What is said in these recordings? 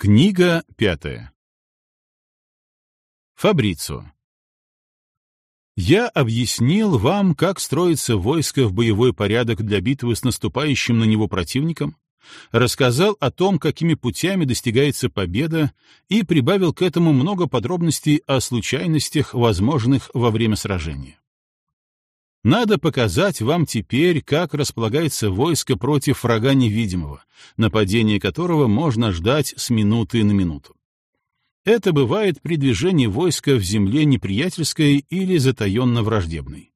Книга пятая. Фабрицо. Я объяснил вам, как строится войско в боевой порядок для битвы с наступающим на него противником, рассказал о том, какими путями достигается победа, и прибавил к этому много подробностей о случайностях, возможных во время сражения. Надо показать вам теперь, как располагается войско против врага невидимого, нападение которого можно ждать с минуты на минуту. Это бывает при движении войска в земле неприятельской или затаенно враждебной.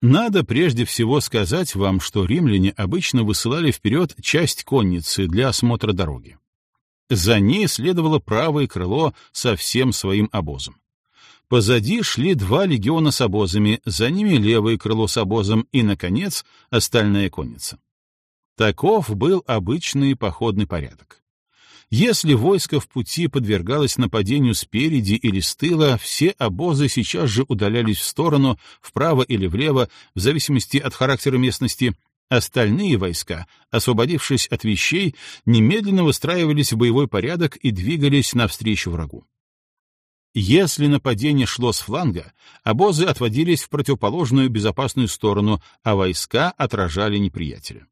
Надо прежде всего сказать вам, что римляне обычно высылали вперед часть конницы для осмотра дороги. За ней следовало правое крыло со всем своим обозом. Позади шли два легиона с обозами, за ними левое крыло с обозом и, наконец, остальная конница. Таков был обычный походный порядок. Если войско в пути подвергалось нападению спереди или с тыла, все обозы сейчас же удалялись в сторону, вправо или влево, в зависимости от характера местности. Остальные войска, освободившись от вещей, немедленно выстраивались в боевой порядок и двигались навстречу врагу. Если нападение шло с фланга, обозы отводились в противоположную безопасную сторону, а войска отражали неприятеля.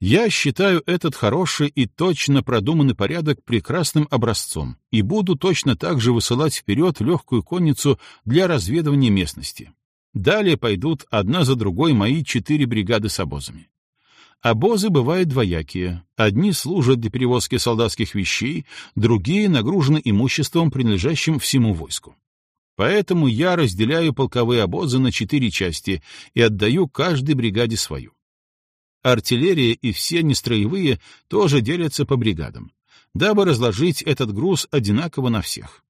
Я считаю этот хороший и точно продуманный порядок прекрасным образцом и буду точно так же высылать вперед легкую конницу для разведывания местности. Далее пойдут одна за другой мои четыре бригады с обозами. Обозы бывают двоякие. Одни служат для перевозки солдатских вещей, другие нагружены имуществом, принадлежащим всему войску. Поэтому я разделяю полковые обозы на четыре части и отдаю каждой бригаде свою. Артиллерия и все нестроевые тоже делятся по бригадам, дабы разложить этот груз одинаково на всех.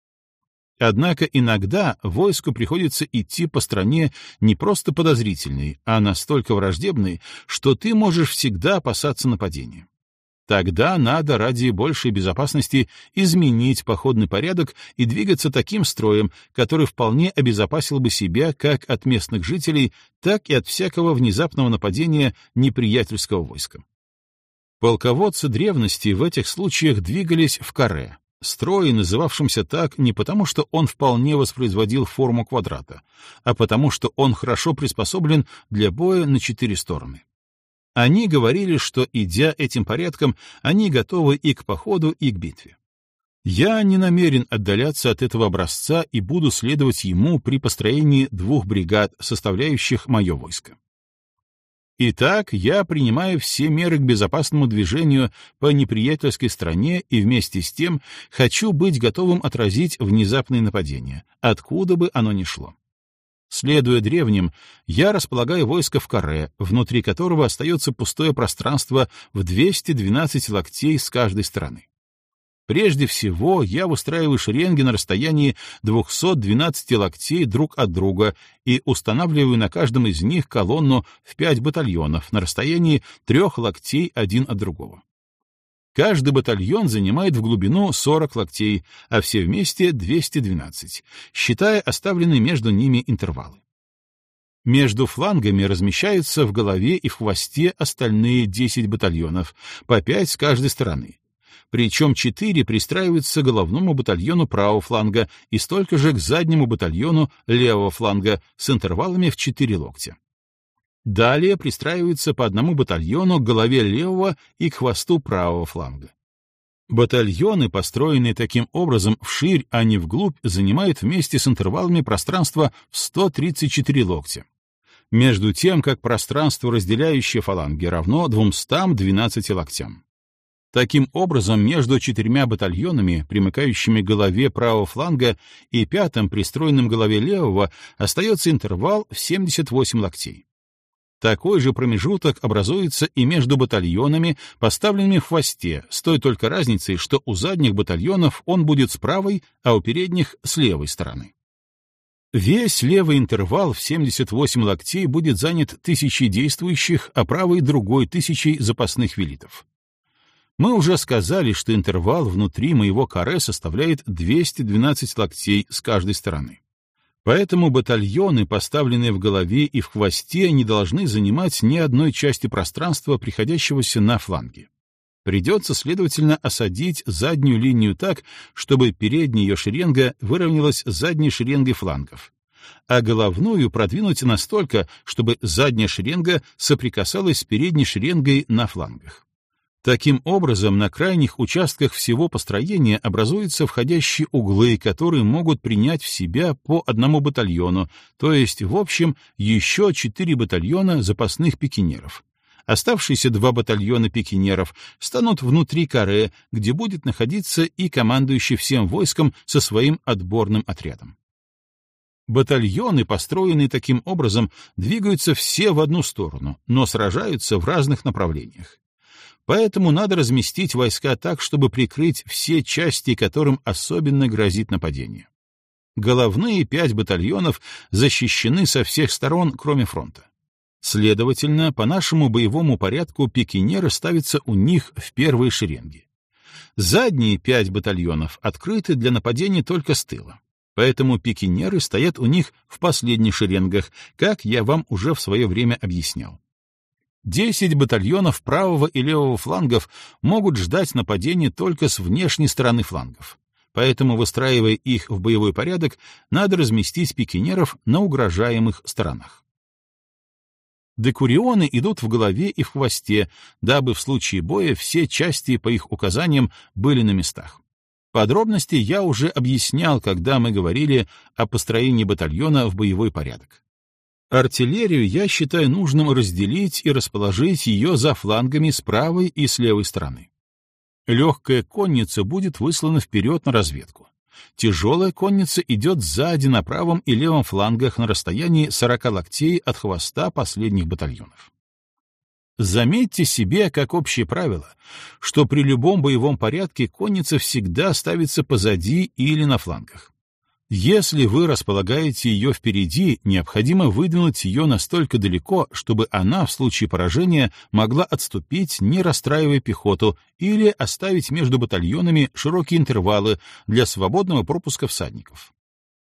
Однако иногда войску приходится идти по стране не просто подозрительной, а настолько враждебной, что ты можешь всегда опасаться нападения. Тогда надо ради большей безопасности изменить походный порядок и двигаться таким строем, который вполне обезопасил бы себя как от местных жителей, так и от всякого внезапного нападения неприятельского войска. Полководцы древности в этих случаях двигались в каре, Строй, называвшимся так не потому, что он вполне воспроизводил форму квадрата, а потому, что он хорошо приспособлен для боя на четыре стороны. Они говорили, что, идя этим порядком, они готовы и к походу, и к битве. Я не намерен отдаляться от этого образца и буду следовать ему при построении двух бригад, составляющих мое войско. Итак, я принимаю все меры к безопасному движению по неприятельской стране и вместе с тем хочу быть готовым отразить внезапные нападения, откуда бы оно ни шло. Следуя древним, я располагаю войско в каре, внутри которого остается пустое пространство в 212 локтей с каждой стороны. Прежде всего, я выстраиваю шеренги на расстоянии 212 локтей друг от друга и устанавливаю на каждом из них колонну в пять батальонов на расстоянии трех локтей один от другого. Каждый батальон занимает в глубину 40 локтей, а все вместе 212, считая оставленные между ними интервалы. Между флангами размещаются в голове и в хвосте остальные 10 батальонов, по 5 с каждой стороны, причем четыре пристраиваются к головному батальону правого фланга и столько же к заднему батальону левого фланга с интервалами в четыре локтя. Далее пристраиваются по одному батальону к голове левого и к хвосту правого фланга. Батальоны, построенные таким образом вширь, а не вглубь, занимают вместе с интервалами пространство в 134 локтя. Между тем, как пространство, разделяющее фаланги, равно 212 локтям. Таким образом, между четырьмя батальонами, примыкающими к голове правого фланга, и пятым, пристроенным к голове левого, остается интервал в 78 локтей. Такой же промежуток образуется и между батальонами, поставленными в хвосте, с той только разницей, что у задних батальонов он будет с правой, а у передних — с левой стороны. Весь левый интервал в 78 локтей будет занят тысячей действующих, а правый — другой тысячей запасных велитов. Мы уже сказали, что интервал внутри моего каре составляет 212 локтей с каждой стороны. Поэтому батальоны, поставленные в голове и в хвосте, не должны занимать ни одной части пространства, приходящегося на фланге. Придется, следовательно, осадить заднюю линию так, чтобы передняя ее шеренга выровнялась с задней шеренгой флангов, а головную продвинуть настолько, чтобы задняя шеренга соприкасалась с передней шеренгой на флангах. Таким образом, на крайних участках всего построения образуются входящие углы, которые могут принять в себя по одному батальону, то есть, в общем, еще четыре батальона запасных пикинеров. Оставшиеся два батальона пикинеров станут внутри каре, где будет находиться и командующий всем войском со своим отборным отрядом. Батальоны, построенные таким образом, двигаются все в одну сторону, но сражаются в разных направлениях. Поэтому надо разместить войска так, чтобы прикрыть все части, которым особенно грозит нападение. Головные пять батальонов защищены со всех сторон, кроме фронта. Следовательно, по нашему боевому порядку пикинеры ставятся у них в первые шеренги. Задние пять батальонов открыты для нападения только с тыла. Поэтому пикинеры стоят у них в последних шеренгах, как я вам уже в свое время объяснял. Десять батальонов правого и левого флангов могут ждать нападения только с внешней стороны флангов. Поэтому, выстраивая их в боевой порядок, надо разместить пикинеров на угрожаемых сторонах. Декурионы идут в голове и в хвосте, дабы в случае боя все части по их указаниям были на местах. Подробности я уже объяснял, когда мы говорили о построении батальона в боевой порядок. Артиллерию я считаю нужным разделить и расположить ее за флангами с правой и с левой стороны. Легкая конница будет выслана вперед на разведку. Тяжелая конница идет сзади на правом и левом флангах на расстоянии 40 локтей от хвоста последних батальонов. Заметьте себе, как общее правило, что при любом боевом порядке конница всегда ставится позади или на флангах. Если вы располагаете ее впереди, необходимо выдвинуть ее настолько далеко, чтобы она в случае поражения могла отступить, не расстраивая пехоту, или оставить между батальонами широкие интервалы для свободного пропуска всадников.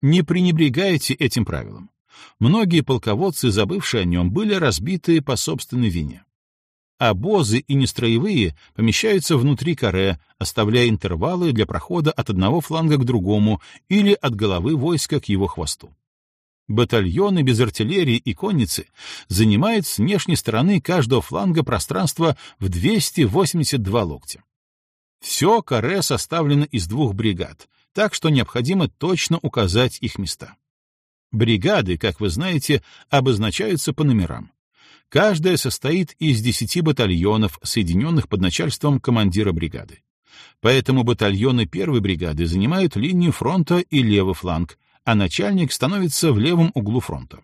Не пренебрегайте этим правилом. Многие полководцы, забывшие о нем, были разбиты по собственной вине. Обозы и нестроевые помещаются внутри каре, оставляя интервалы для прохода от одного фланга к другому или от головы войска к его хвосту. Батальоны без артиллерии и конницы занимают с внешней стороны каждого фланга пространство в 282 локтя. Все каре составлено из двух бригад, так что необходимо точно указать их места. Бригады, как вы знаете, обозначаются по номерам. Каждая состоит из десяти батальонов, соединенных под начальством командира бригады. Поэтому батальоны первой бригады занимают линию фронта и левый фланг, а начальник становится в левом углу фронта.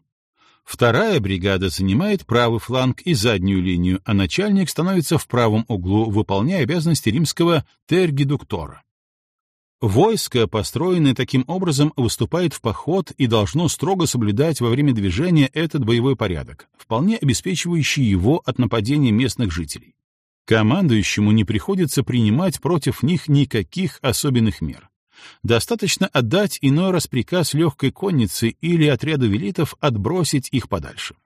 Вторая бригада занимает правый фланг и заднюю линию, а начальник становится в правом углу, выполняя обязанности римского тергидуктора. Войско, построенное таким образом, выступает в поход и должно строго соблюдать во время движения этот боевой порядок, вполне обеспечивающий его от нападения местных жителей. Командующему не приходится принимать против них никаких особенных мер. Достаточно отдать иной раз приказ легкой коннице или отряду велитов отбросить их подальше.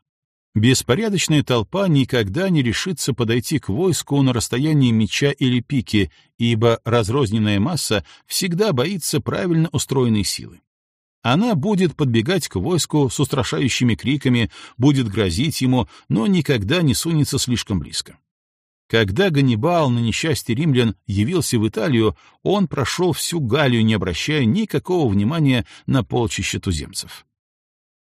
Беспорядочная толпа никогда не решится подойти к войску на расстоянии меча или пики, ибо разрозненная масса всегда боится правильно устроенной силы. Она будет подбегать к войску с устрашающими криками, будет грозить ему, но никогда не сунется слишком близко. Когда Ганнибал на несчастье римлян явился в Италию, он прошел всю Галлию, не обращая никакого внимания на полчища туземцев.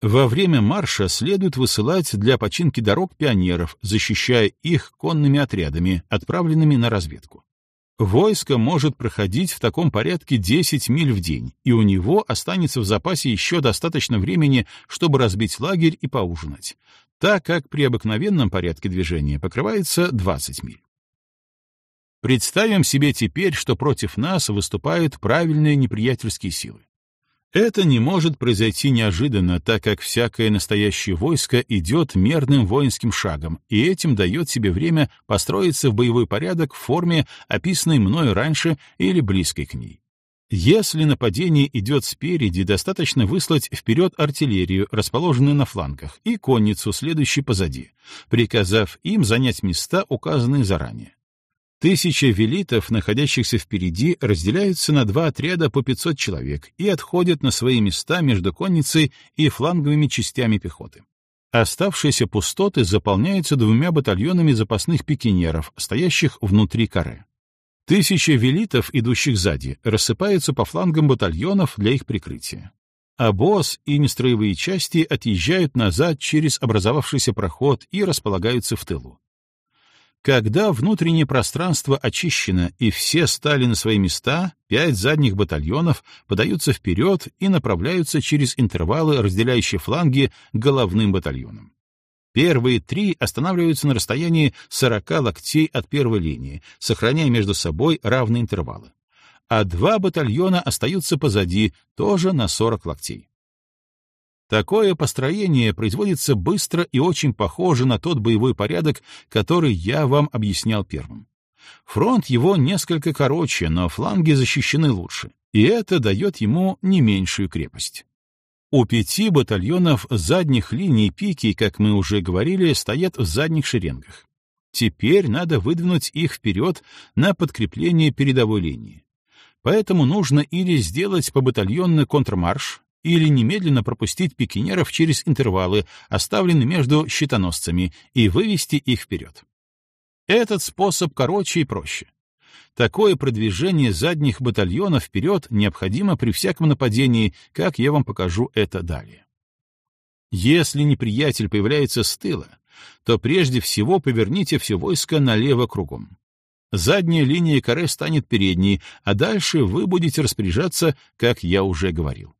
Во время марша следует высылать для починки дорог пионеров, защищая их конными отрядами, отправленными на разведку. Войско может проходить в таком порядке 10 миль в день, и у него останется в запасе еще достаточно времени, чтобы разбить лагерь и поужинать, так как при обыкновенном порядке движения покрывается 20 миль. Представим себе теперь, что против нас выступают правильные неприятельские силы. Это не может произойти неожиданно, так как всякое настоящее войско идет мерным воинским шагом, и этим дает себе время построиться в боевой порядок в форме, описанной мною раньше или близкой к ней. Если нападение идет спереди, достаточно выслать вперед артиллерию, расположенную на флангах, и конницу, следующей позади, приказав им занять места, указанные заранее. Тысяча велитов, находящихся впереди, разделяются на два отряда по 500 человек и отходят на свои места между конницей и фланговыми частями пехоты. Оставшиеся пустоты заполняются двумя батальонами запасных пикинеров, стоящих внутри каре. Тысяча велитов, идущих сзади, рассыпаются по флангам батальонов для их прикрытия. А босс и нестроевые части отъезжают назад через образовавшийся проход и располагаются в тылу. Когда внутреннее пространство очищено и все стали на свои места, пять задних батальонов подаются вперед и направляются через интервалы, разделяющие фланги, головным батальоном. Первые три останавливаются на расстоянии 40 локтей от первой линии, сохраняя между собой равные интервалы. А два батальона остаются позади, тоже на 40 локтей. Такое построение производится быстро и очень похоже на тот боевой порядок, который я вам объяснял первым. Фронт его несколько короче, но фланги защищены лучше, и это дает ему не меньшую крепость. У пяти батальонов задних линий пики, как мы уже говорили, стоят в задних шеренгах. Теперь надо выдвинуть их вперед на подкрепление передовой линии. Поэтому нужно или сделать по батальонный контрмарш, или немедленно пропустить пикинеров через интервалы, оставленные между щитоносцами, и вывести их вперед. Этот способ короче и проще. Такое продвижение задних батальонов вперед необходимо при всяком нападении, как я вам покажу это далее. Если неприятель появляется с тыла, то прежде всего поверните все войско налево кругом. Задняя линия каре станет передней, а дальше вы будете распоряжаться, как я уже говорил.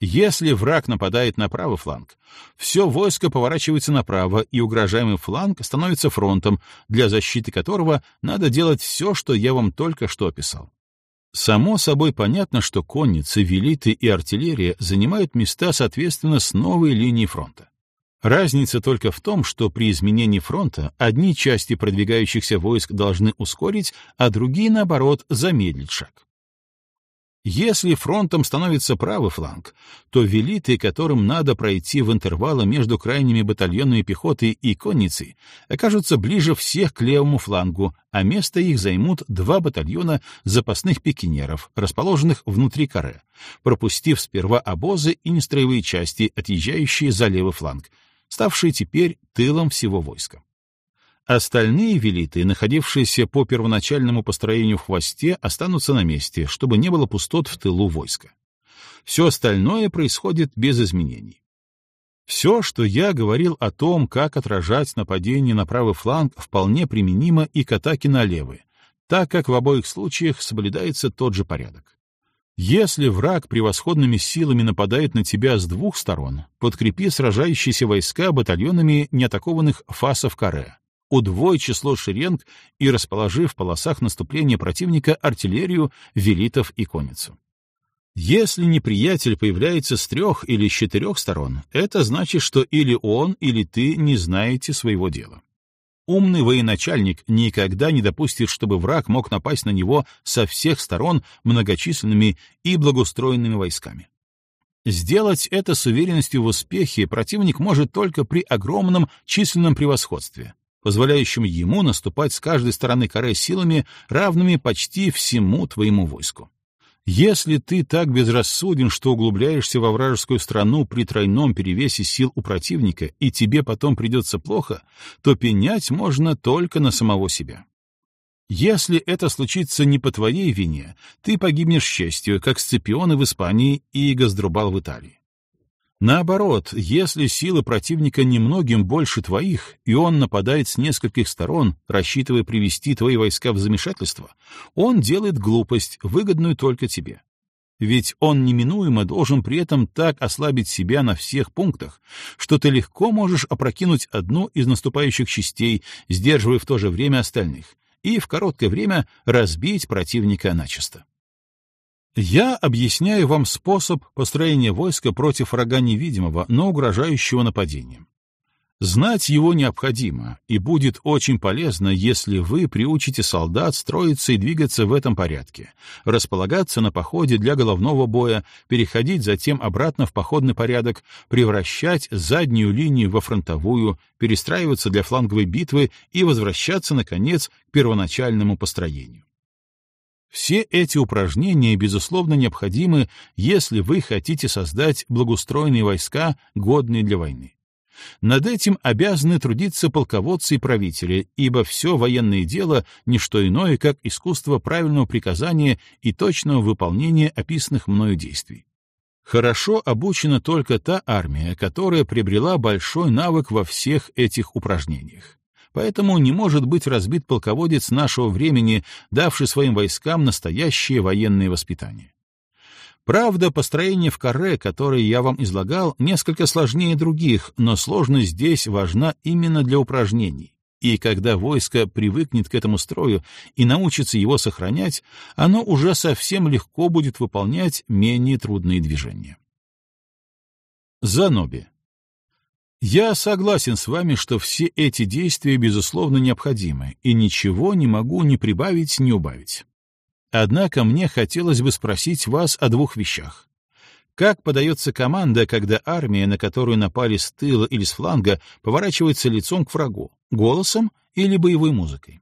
Если враг нападает на правый фланг, все войско поворачивается направо, и угрожаемый фланг становится фронтом, для защиты которого надо делать все, что я вам только что описал. Само собой понятно, что конницы, велиты и артиллерия занимают места соответственно с новой линией фронта. Разница только в том, что при изменении фронта одни части продвигающихся войск должны ускорить, а другие, наоборот, замедлить шаг. Если фронтом становится правый фланг, то велиты, которым надо пройти в интервалы между крайними батальонами пехоты и конницей, окажутся ближе всех к левому флангу, а место их займут два батальона запасных пикинеров, расположенных внутри каре, пропустив сперва обозы и нестроевые части, отъезжающие за левый фланг, ставшие теперь тылом всего войска. Остальные велиты, находившиеся по первоначальному построению в хвосте, останутся на месте, чтобы не было пустот в тылу войска. Все остальное происходит без изменений. Все, что я говорил о том, как отражать нападение на правый фланг, вполне применимо и к атаке на левый, так как в обоих случаях соблюдается тот же порядок. Если враг превосходными силами нападает на тебя с двух сторон, подкрепи сражающиеся войска батальонами неатакованных фасов каре, удвой число шеренг и расположив в полосах наступления противника артиллерию, велитов и конницу. Если неприятель появляется с трех или с четырех сторон, это значит, что или он, или ты не знаете своего дела. Умный военачальник никогда не допустит, чтобы враг мог напасть на него со всех сторон многочисленными и благоустроенными войсками. Сделать это с уверенностью в успехе противник может только при огромном численном превосходстве, позволяющим ему наступать с каждой стороны коры силами, равными почти всему твоему войску. Если ты так безрассуден, что углубляешься во вражескую страну при тройном перевесе сил у противника, и тебе потом придется плохо, то пенять можно только на самого себя. Если это случится не по твоей вине, ты погибнешь честью, как Сципионы в Испании и Газдрубал в Италии. Наоборот, если силы противника немногим больше твоих, и он нападает с нескольких сторон, рассчитывая привести твои войска в замешательство, он делает глупость, выгодную только тебе. Ведь он неминуемо должен при этом так ослабить себя на всех пунктах, что ты легко можешь опрокинуть одну из наступающих частей, сдерживая в то же время остальных, и в короткое время разбить противника начисто. Я объясняю вам способ построения войска против врага невидимого, но угрожающего нападением. Знать его необходимо, и будет очень полезно, если вы приучите солдат строиться и двигаться в этом порядке, располагаться на походе для головного боя, переходить затем обратно в походный порядок, превращать заднюю линию во фронтовую, перестраиваться для фланговой битвы и возвращаться, наконец, к первоначальному построению. Все эти упражнения, безусловно, необходимы, если вы хотите создать благоустроенные войска, годные для войны. Над этим обязаны трудиться полководцы и правители, ибо все военное дело — не что иное, как искусство правильного приказания и точного выполнения описанных мною действий. Хорошо обучена только та армия, которая приобрела большой навык во всех этих упражнениях. Поэтому не может быть разбит полководец нашего времени, давший своим войскам настоящее военное воспитание. Правда, построение в каре, которое я вам излагал, несколько сложнее других, но сложность здесь важна именно для упражнений. И когда войско привыкнет к этому строю и научится его сохранять, оно уже совсем легко будет выполнять менее трудные движения. Заноби. Я согласен с вами, что все эти действия, безусловно, необходимы, и ничего не могу ни прибавить, ни убавить. Однако мне хотелось бы спросить вас о двух вещах. Как подается команда, когда армия, на которую напали с тыла или с фланга, поворачивается лицом к врагу, голосом или боевой музыкой?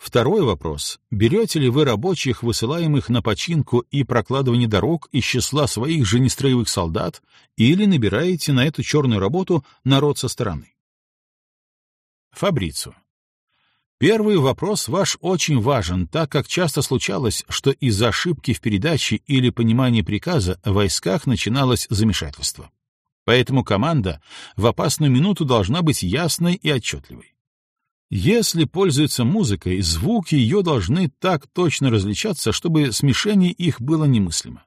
Второй вопрос. Берете ли вы рабочих, высылаемых на починку и прокладывание дорог из числа своих же нестроевых солдат, или набираете на эту черную работу народ со стороны? Фабрицу. Первый вопрос ваш очень важен, так как часто случалось, что из-за ошибки в передаче или понимании приказа в войсках начиналось замешательство. Поэтому команда в опасную минуту должна быть ясной и отчетливой. Если пользуются музыкой, звуки ее должны так точно различаться, чтобы смешение их было немыслимо.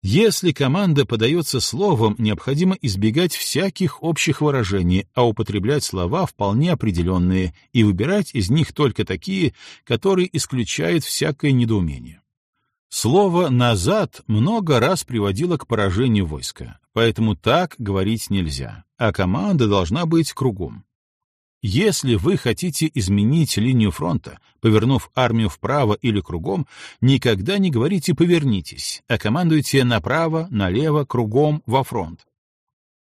Если команда подается словом, необходимо избегать всяких общих выражений, а употреблять слова вполне определенные и выбирать из них только такие, которые исключают всякое недоумение. Слово «назад» много раз приводило к поражению войска, поэтому так говорить нельзя, а команда должна быть кругом. Если вы хотите изменить линию фронта, повернув армию вправо или кругом, никогда не говорите «повернитесь», а командуйте направо, налево, кругом, во фронт.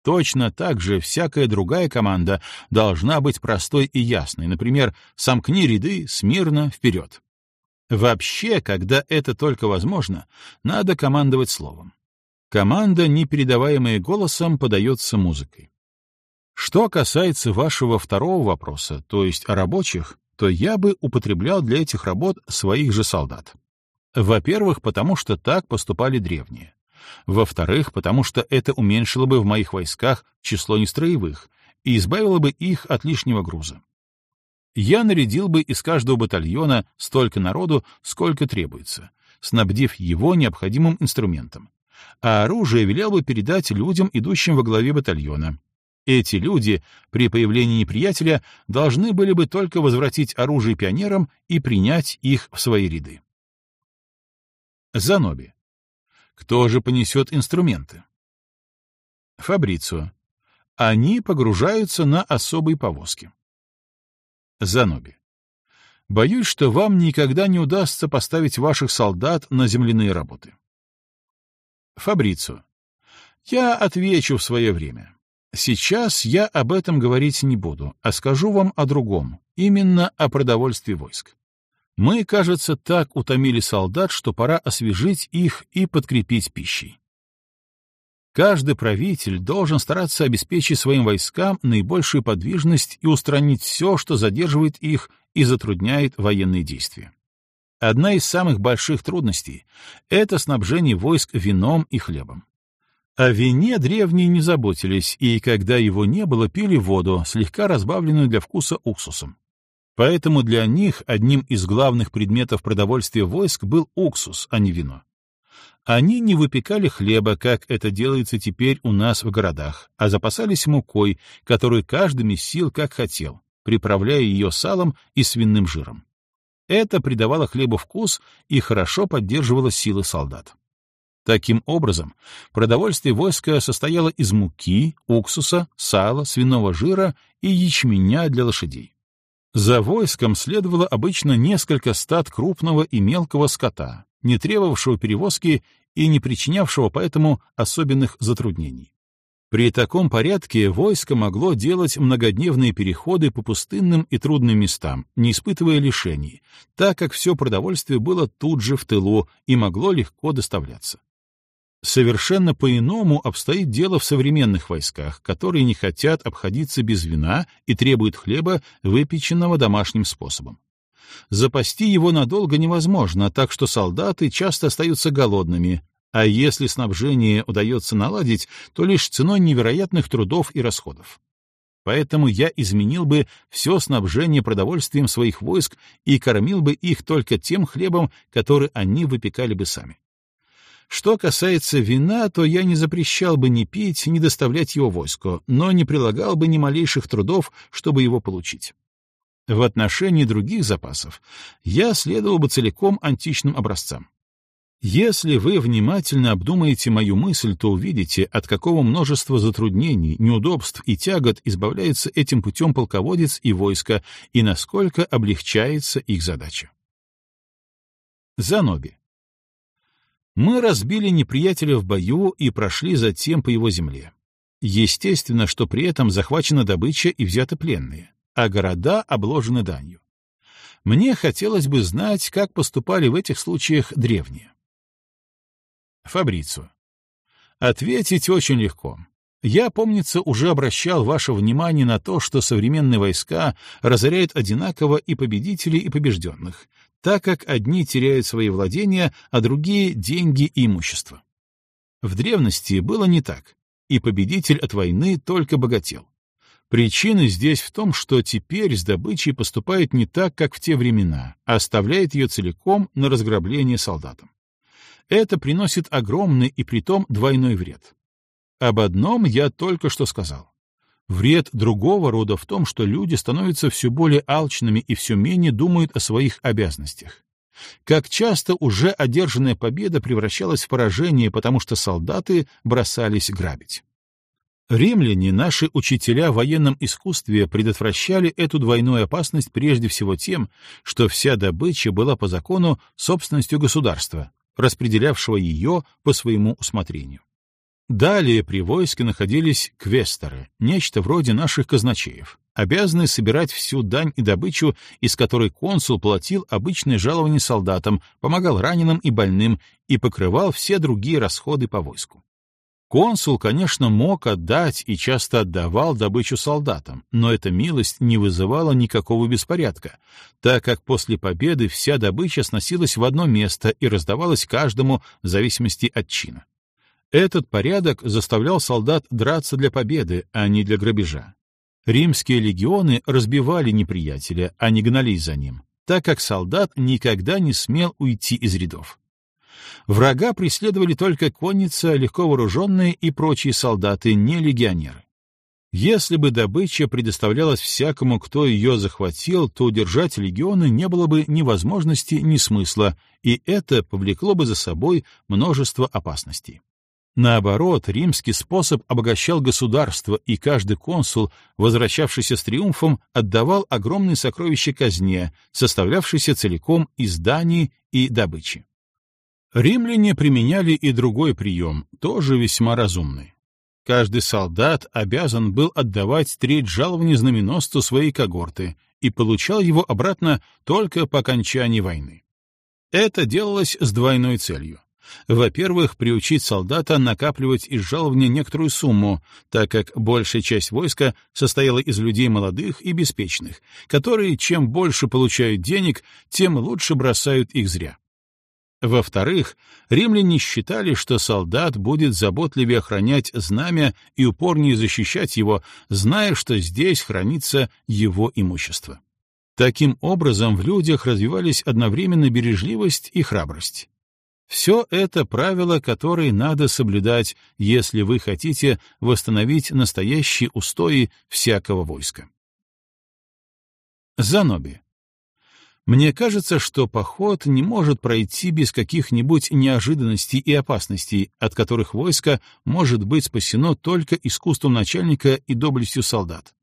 Точно так же всякая другая команда должна быть простой и ясной, например, «сомкни ряды, смирно, вперед». Вообще, когда это только возможно, надо командовать словом. Команда, не передаваемая голосом, подается музыкой. Что касается вашего второго вопроса, то есть рабочих, то я бы употреблял для этих работ своих же солдат. Во-первых, потому что так поступали древние. Во-вторых, потому что это уменьшило бы в моих войсках число нестроевых и избавило бы их от лишнего груза. Я нарядил бы из каждого батальона столько народу, сколько требуется, снабдив его необходимым инструментом, а оружие велел бы передать людям, идущим во главе батальона, эти люди при появлении неприятеля должны были бы только возвратить оружие пионерам и принять их в свои ряды. Заноби. Кто же понесет инструменты? Фабрицио. Они погружаются на особые повозки. Заноби. Боюсь, что вам никогда не удастся поставить ваших солдат на земляные работы. Фабрицио. Я отвечу в свое время. Сейчас я об этом говорить не буду, а скажу вам о другом, именно о продовольствии войск. Мы, кажется, так утомили солдат, что пора освежить их и подкрепить пищей. Каждый правитель должен стараться обеспечить своим войскам наибольшую подвижность и устранить все, что задерживает их и затрудняет военные действия. Одна из самых больших трудностей — это снабжение войск вином и хлебом. О вине древние не заботились, и когда его не было, пили воду, слегка разбавленную для вкуса уксусом. Поэтому для них одним из главных предметов продовольствия войск был уксус, а не вино. Они не выпекали хлеба, как это делается теперь у нас в городах, а запасались мукой, которую каждый месил как хотел, приправляя ее салом и свиным жиром. Это придавало хлебу вкус и хорошо поддерживало силы солдат. Таким образом, продовольствие войска состояло из муки, уксуса, сала, свиного жира и ячменя для лошадей. За войском следовало обычно несколько стад крупного и мелкого скота, не требовавшего перевозки и не причинявшего поэтому особенных затруднений. При таком порядке войско могло делать многодневные переходы по пустынным и трудным местам, не испытывая лишений, так как все продовольствие было тут же в тылу и могло легко доставляться. Совершенно по-иному обстоит дело в современных войсках, которые не хотят обходиться без вина и требуют хлеба, выпеченного домашним способом. Запасти его надолго невозможно, так что солдаты часто остаются голодными, а если снабжение удается наладить, то лишь ценой невероятных трудов и расходов. Поэтому я изменил бы все снабжение продовольствием своих войск и кормил бы их только тем хлебом, который они выпекали бы сами. Что касается вина, то я не запрещал бы ни пить, ни доставлять его войску, но не прилагал бы ни малейших трудов, чтобы его получить. В отношении других запасов я следовал бы целиком античным образцам. Если вы внимательно обдумаете мою мысль, то увидите, от какого множества затруднений, неудобств и тягот избавляется этим путем полководец и войско, и насколько облегчается их задача. Заноби. Мы разбили неприятеля в бою и прошли затем по его земле. Естественно, что при этом захвачена добыча и взяты пленные, а города обложены данью. Мне хотелось бы знать, как поступали в этих случаях древние. Фабрицу. Ответить очень легко. Я, помнится, уже обращал ваше внимание на то, что современные войска разоряют одинаково и победителей, и побежденных, так как одни теряют свои владения, а другие — деньги и имущество. В древности было не так, и победитель от войны только богател. Причина здесь в том, что теперь с добычей поступает не так, как в те времена, а оставляет ее целиком на разграбление солдатам. Это приносит огромный и притом двойной вред. Об одном я только что сказал. Вред другого рода в том, что люди становятся все более алчными и все менее думают о своих обязанностях. Как часто уже одержанная победа превращалась в поражение, потому что солдаты бросались грабить. Римляне, наши учителя в военном искусстве, предотвращали эту двойную опасность прежде всего тем, что вся добыча была по закону собственностью государства, распределявшего ее по своему усмотрению. Далее при войске находились квесторы, нечто вроде наших казначеев, обязанные собирать всю дань и добычу, из которой консул платил обычное жалование солдатам, помогал раненым и больным и покрывал все другие расходы по войску. Консул, конечно, мог отдать и часто отдавал добычу солдатам, но эта милость не вызывала никакого беспорядка, так как после победы вся добыча сносилась в одно место и раздавалась каждому в зависимости от чина. Этот порядок заставлял солдат драться для победы, а не для грабежа. Римские легионы разбивали неприятеля, а не гнались за ним, так как солдат никогда не смел уйти из рядов. Врага преследовали только конница, легко вооруженные и прочие солдаты, не легионеры. Если бы добыча предоставлялась всякому, кто ее захватил, то удержать легионы не было бы ни возможности, ни смысла, и это повлекло бы за собой множество опасностей. Наоборот, римский способ обогащал государство, и каждый консул, возвращавшийся с триумфом, отдавал огромные сокровища казне, составлявшейся целиком из дани и добычи. Римляне применяли и другой прием, тоже весьма разумный. Каждый солдат обязан был отдавать треть жалования знаменосцу своей когорты и получал его обратно только по окончании войны. Это делалось с двойной целью. Во-первых, приучить солдата накапливать из жалования некоторую сумму, так как большая часть войска состояла из людей молодых и беспечных, которые чем больше получают денег, тем лучше бросают их зря. Во-вторых, римляне считали, что солдат будет заботливее охранять знамя и упорнее защищать его, зная, что здесь хранится его имущество. Таким образом, в людях развивались одновременно бережливость и храбрость. Все это правила, которые надо соблюдать, если вы хотите восстановить настоящие устои всякого войска. Заноби. Мне кажется, что поход не может пройти без каких-нибудь неожиданностей и опасностей, от которых войско может быть спасено только искусством начальника и доблестью солдат.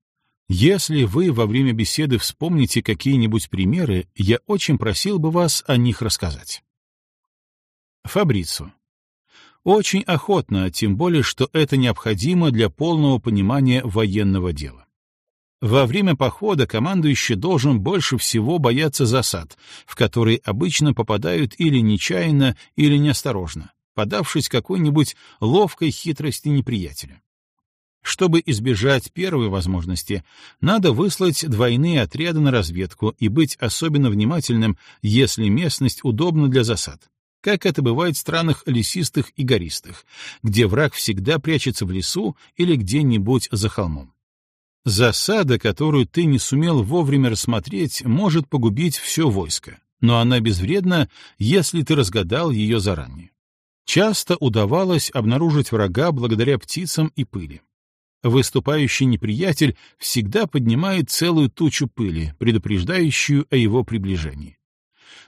Если вы во время беседы вспомните какие-нибудь примеры, я очень просил бы вас о них рассказать. Фабрицу. Очень охотно, тем более, что это необходимо для полного понимания военного дела. Во время похода командующий должен больше всего бояться засад, в которые обычно попадают или нечаянно, или неосторожно, подавшись какой-нибудь ловкой хитрости неприятеля. Чтобы избежать первой возможности, надо выслать двойные отряды на разведку и быть особенно внимательным, если местность удобна для засад, как это бывает в странах лесистых и гористых, где враг всегда прячется в лесу или где-нибудь за холмом. Засада, которую ты не сумел вовремя рассмотреть, может погубить все войско, но она безвредна, если ты разгадал ее заранее. Часто удавалось обнаружить врага благодаря птицам и пыли. Выступающий неприятель всегда поднимает целую тучу пыли, предупреждающую о его приближении.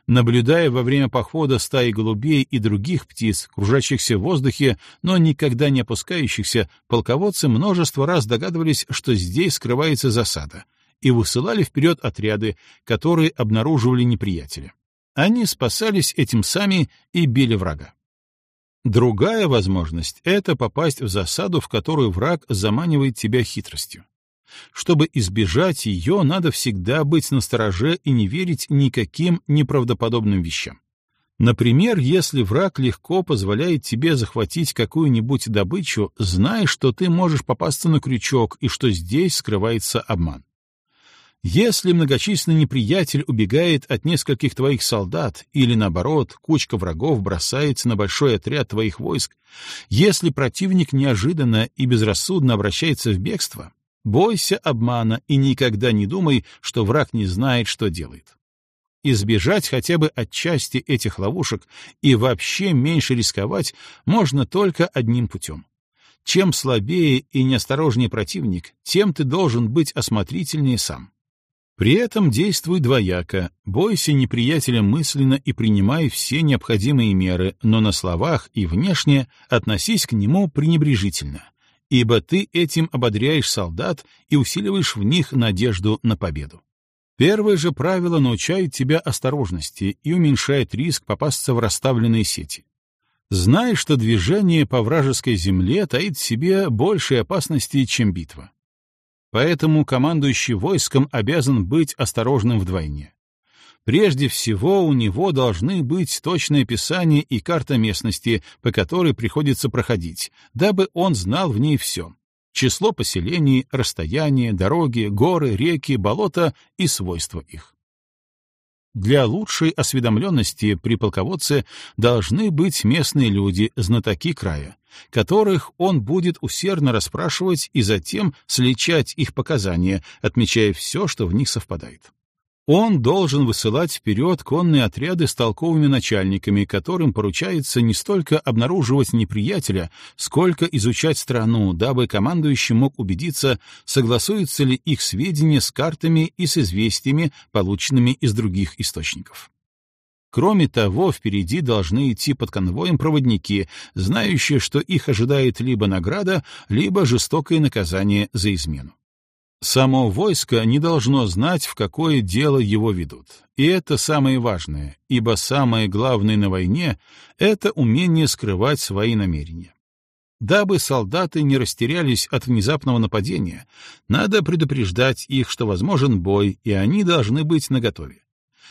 Наблюдая во время похода стаи голубей и других птиц, кружащихся в воздухе, но никогда не опускающихся, полководцы множество раз догадывались, что здесь скрывается засада, и высылали вперед отряды, которые обнаруживали неприятеля. Они спасались этим сами и били врага. Другая возможность — это попасть в засаду, в которую враг заманивает тебя хитростью. Чтобы избежать ее, надо всегда быть настороже и не верить никаким неправдоподобным вещам. Например, если враг легко позволяет тебе захватить какую-нибудь добычу, знай, что ты можешь попасться на крючок и что здесь скрывается обман. Если многочисленный неприятель убегает от нескольких твоих солдат, или наоборот, кучка врагов бросается на большой отряд твоих войск, если противник неожиданно и безрассудно обращается в бегство, Бойся обмана и никогда не думай, что враг не знает, что делает. Избежать хотя бы отчасти этих ловушек и вообще меньше рисковать можно только одним путем. Чем слабее и неосторожнее противник, тем ты должен быть осмотрительнее сам. При этом действуй двояко, бойся неприятеля мысленно и принимай все необходимые меры, но на словах и внешне относись к нему пренебрежительно ибо ты этим ободряешь солдат и усиливаешь в них надежду на победу. Первое же правило научает тебя осторожности и уменьшает риск попасться в расставленные сети. Знай, что движение по вражеской земле таит в себе большие опасности, чем битва. Поэтому командующий войском обязан быть осторожным вдвойне. Прежде всего, у него должны быть точное описание и карта местности, по которой приходится проходить, дабы он знал в ней все. Число поселений, расстояние, дороги, горы, реки, болота и свойства их. Для лучшей осведомленности при полководце должны быть местные люди, знатоки края, которых он будет усердно расспрашивать и затем сличать их показания, отмечая все, что в них совпадает. Он должен высылать вперед конные отряды с толковыми начальниками, которым поручается не столько обнаруживать неприятеля, сколько изучать страну, дабы командующий мог убедиться, согласуются ли их сведения с картами и с известиями, полученными из других источников. Кроме того, впереди должны идти под конвоем проводники, знающие, что их ожидает либо награда, либо жестокое наказание за измену. Само войско не должно знать, в какое дело его ведут. И это самое важное, ибо самое главное на войне — это умение скрывать свои намерения. Дабы солдаты не растерялись от внезапного нападения, надо предупреждать их, что возможен бой, и они должны быть наготове.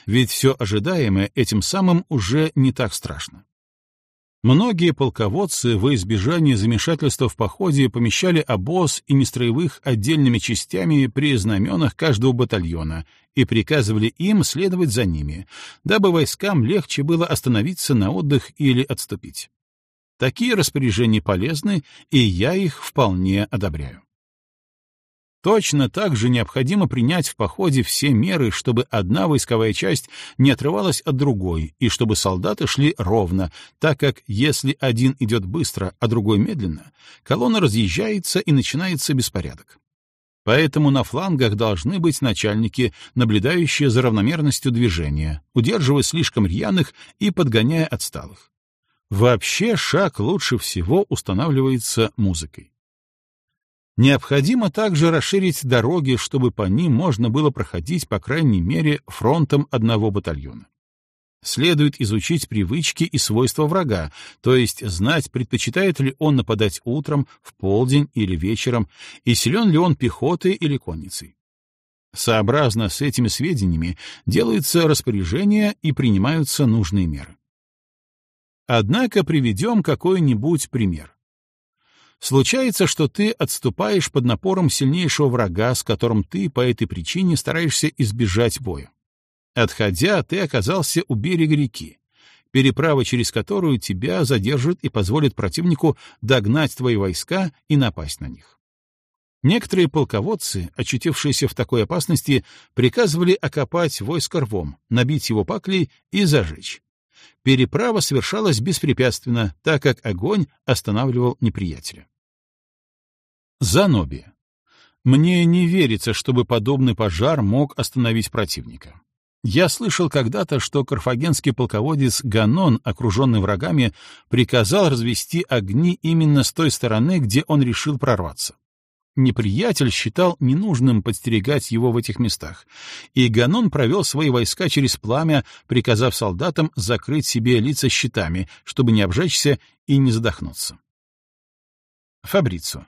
Ведь все ожидаемое этим самым уже не так страшно. Многие полководцы во избежание замешательства в походе помещали обоз и нестроевых отдельными частями при знаменах каждого батальона и приказывали им следовать за ними, дабы войскам легче было остановиться на отдых или отступить. Такие распоряжения полезны, и я их вполне одобряю. Точно так же необходимо принять в походе все меры, чтобы одна войсковая часть не отрывалась от другой, и чтобы солдаты шли ровно, так как если один идет быстро, а другой медленно, колонна разъезжается и начинается беспорядок. Поэтому на флангах должны быть начальники, наблюдающие за равномерностью движения, удерживая слишком рьяных и подгоняя отсталых. Вообще шаг лучше всего устанавливается музыкой. Необходимо также расширить дороги, чтобы по ним можно было проходить, по крайней мере, фронтом одного батальона. Следует изучить привычки и свойства врага, то есть знать, предпочитает ли он нападать утром, в полдень или вечером, и силен ли он пехотой или конницей. Сообразно с этими сведениями делаются распоряжения и принимаются нужные меры. Однако приведем какой-нибудь пример. Случается, что ты отступаешь под напором сильнейшего врага, с которым ты по этой причине стараешься избежать боя. Отходя, ты оказался у берега реки, переправа через которую тебя задержит и позволит противнику догнать твои войска и напасть на них. Некоторые полководцы, очутившиеся в такой опасности, приказывали окопать войско рвом, набить его паклей и зажечь. Переправа совершалась беспрепятственно, так как огонь останавливал неприятеля. Заноби. Мне не верится, чтобы подобный пожар мог остановить противника. Я слышал когда-то, что карфагенский полководец Ганон, окруженный врагами, приказал развести огни именно с той стороны, где он решил прорваться. Неприятель считал ненужным подстерегать его в этих местах, и Ганон провел свои войска через пламя, приказав солдатам закрыть себе лица щитами, чтобы не обжечься и не задохнуться. Фабрицу.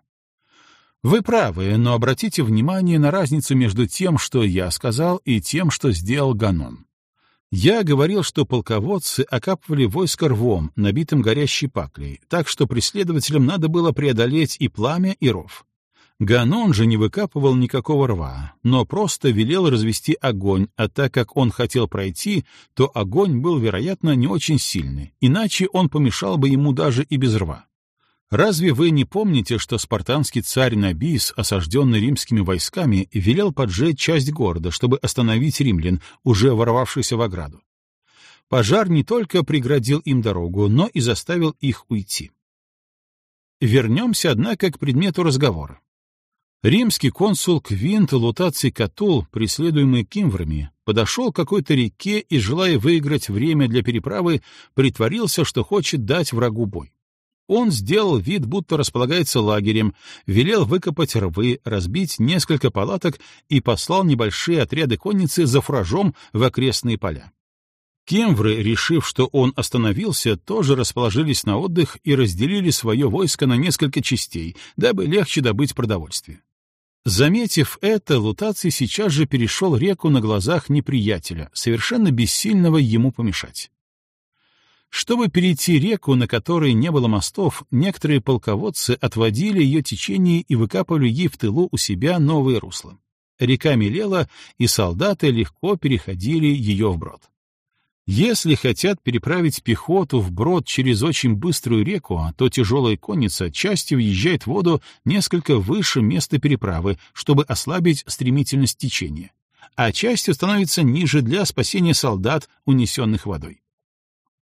Вы правы, но обратите внимание на разницу между тем, что я сказал, и тем, что сделал Ганон. Я говорил, что полководцы окапывали войско рвом, набитым горящей паклей, так что преследователям надо было преодолеть и пламя, и ров. Ганон же не выкапывал никакого рва, но просто велел развести огонь, а так как он хотел пройти, то огонь был, вероятно, не очень сильный, иначе он помешал бы ему даже и без рва. Разве вы не помните, что спартанский царь Набис, осажденный римскими войсками, велел поджечь часть города, чтобы остановить римлян, уже ворвавшихся в ограду? Пожар не только преградил им дорогу, но и заставил их уйти. Вернемся, однако, к предмету разговора. Римский консул Квинт Лутаций Катул, преследуемый кимврами, подошел к какой-то реке и, желая выиграть время для переправы, притворился, что хочет дать врагу бой. Он сделал вид, будто располагается лагерем, велел выкопать рвы, разбить несколько палаток и послал небольшие отряды конницы за фуражом в окрестные поля. Кемвры, решив, что он остановился, тоже расположились на отдых и разделили свое войско на несколько частей, дабы легче добыть продовольствие. Заметив это, Лутаций сейчас же перешел реку на глазах неприятеля, совершенно бессильного ему помешать. Чтобы перейти реку, на которой не было мостов, некоторые полководцы отводили ее течение и выкапывали ей в тылу у себя новые русла. Река мелела, и солдаты легко переходили ее вброд. Если хотят переправить пехоту вброд через очень быструю реку, то тяжелая конница частью въезжает в воду несколько выше места переправы, чтобы ослабить стремительность течения, а частью становится ниже для спасения солдат, унесенных водой.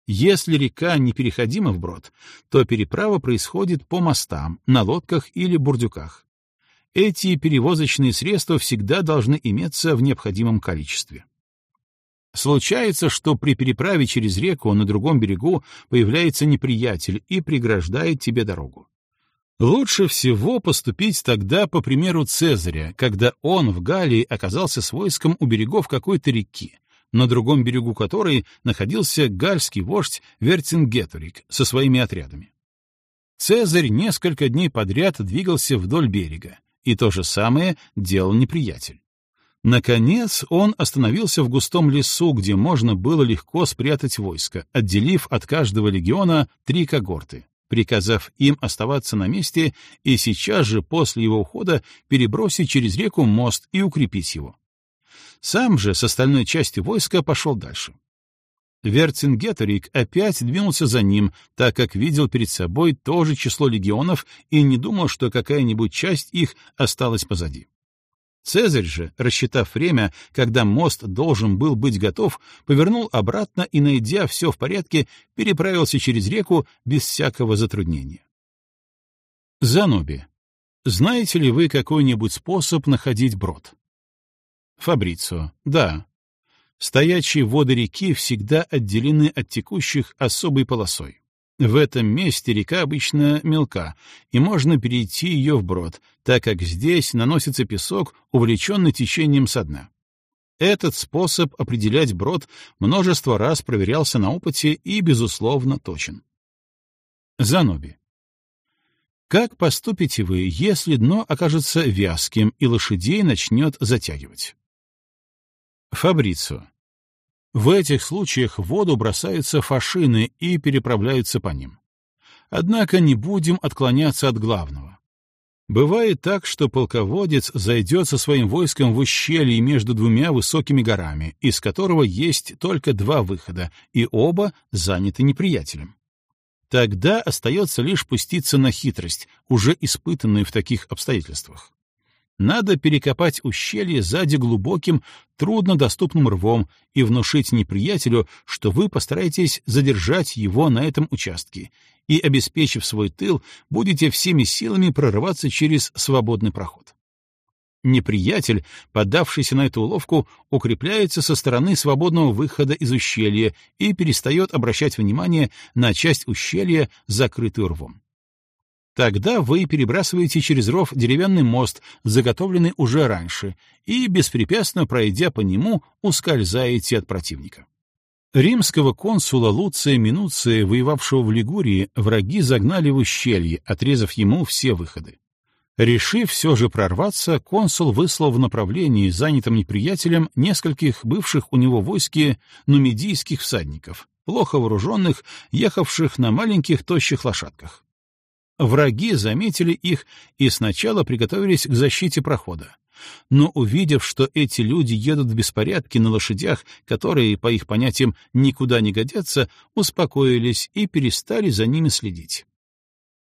Если река непереходима вброд, то переправа происходит по мостам, на лодках или бурдюках. Эти перевозочные средства всегда должны иметься в необходимом количестве. Случается, что при переправе через реку на другом берегу появляется неприятель и преграждает тебе дорогу. Лучше всего поступить тогда по примеру Цезаря, когда он в Галлии оказался с войском у берегов какой-то реки, на другом берегу которой находился гальский вождь Вертингеторик со своими отрядами. Цезарь несколько дней подряд двигался вдоль берега, и то же самое делал неприятель. Наконец он остановился в густом лесу, где можно было легко спрятать войско, отделив от каждого легиона три когорты, приказав им оставаться на месте и сейчас же после его ухода перебросить через реку мост и укрепить его. Сам же с остальной частью войска пошел дальше. Верцингеторик опять двинулся за ним, так как видел перед собой то же число легионов и не думал, что какая-нибудь часть их осталась позади. Цезарь же, рассчитав время, когда мост должен был быть готов, повернул обратно и, найдя все в порядке, переправился через реку без всякого затруднения. Заноби. Знаете ли вы какой-нибудь способ находить брод? Фабрицио. Да. Стоячие воды реки всегда отделены от текущих особой полосой. В этом месте река обычно мелка, и можно перейти ее вброд, так как здесь наносится песок, увлеченный течением со дна. Этот способ определять брод множество раз проверялся на опыте и, безусловно, точен. Заноби. Как поступите вы, если дно окажется вязким и лошадей начнет затягивать? Фабрицо. В этих случаях в воду бросаются фашины и переправляются по ним. Однако не будем отклоняться от главного. Бывает так, что полководец зайдет со своим войском в ущелье между двумя высокими горами, из которого есть только два выхода, и оба заняты неприятелем. Тогда остается лишь пуститься на хитрость, уже испытанную в таких обстоятельствах. Надо перекопать ущелье сзади глубоким, труднодоступным рвом и внушить неприятелю, что вы постараетесь задержать его на этом участке, и, обеспечив свой тыл, будете всеми силами прорываться через свободный проход. Неприятель, поддавшийся на эту уловку, укрепляется со стороны свободного выхода из ущелья и перестает обращать внимание на часть ущелья, закрытую рвом. Тогда вы перебрасываете через ров деревянный мост, заготовленный уже раньше, и, беспрепятственно пройдя по нему, ускользаете от противника. Римского консула Луция Минуция, воевавшего в Лигурии, враги загнали в ущелье, отрезав ему все выходы. Решив все же прорваться, консул выслал в направлении, занятом неприятелем, нескольких бывших у него войске нумидийских всадников, плохо вооруженных, ехавших на маленьких тощих лошадках. Враги заметили их и сначала приготовились к защите прохода. Но увидев, что эти люди едут в беспорядке на лошадях, которые, по их понятиям, никуда не годятся, успокоились и перестали за ними следить.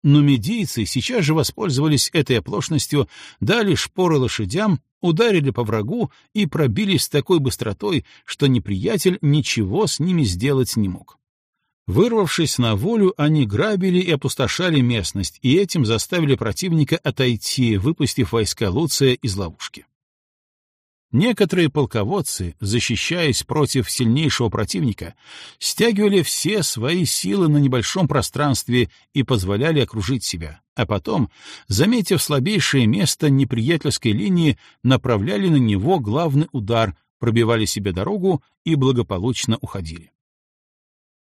Но медийцы сейчас же воспользовались этой оплошностью, дали шпоры лошадям, ударили по врагу и пробились с такой быстротой, что неприятель ничего с ними сделать не мог. Вырвавшись на волю, они грабили и опустошали местность, и этим заставили противника отойти, выпустив войска Луция из ловушки. Некоторые полководцы, защищаясь против сильнейшего противника, стягивали все свои силы на небольшом пространстве и позволяли окружить себя, а потом, заметив слабейшее место неприятельской линии, направляли на него главный удар, пробивали себе дорогу и благополучно уходили.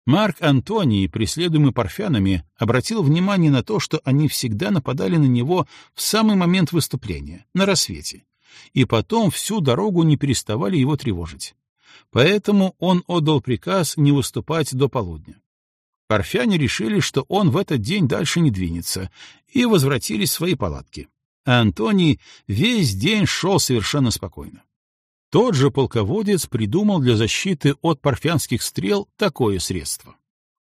Марк Антоний, преследуемый парфянами, обратил внимание на то, что они всегда нападали на него в самый момент выступления, на рассвете, и потом всю дорогу не переставали его тревожить. Поэтому он отдал приказ не выступать до полудня. Парфяне решили, что он в этот день дальше не двинется, и возвратились в свои палатки. А Антоний весь день шел совершенно спокойно. Тот же полководец придумал для защиты от парфянских стрел такое средство.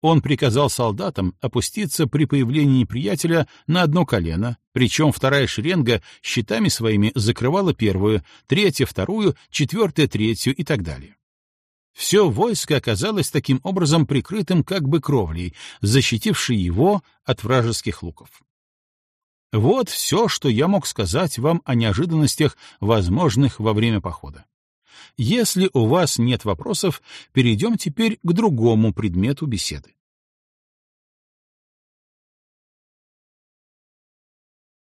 Он приказал солдатам опуститься при появлении неприятеля на одно колено, причем вторая шеренга щитами своими закрывала первую, третья — вторую, четвертая — третью и так далее. Все войско оказалось таким образом прикрытым как бы кровлей, защитившей его от вражеских луков. Вот все, что я мог сказать вам о неожиданностях, возможных во время похода. Если у вас нет вопросов, перейдем теперь к другому предмету беседы.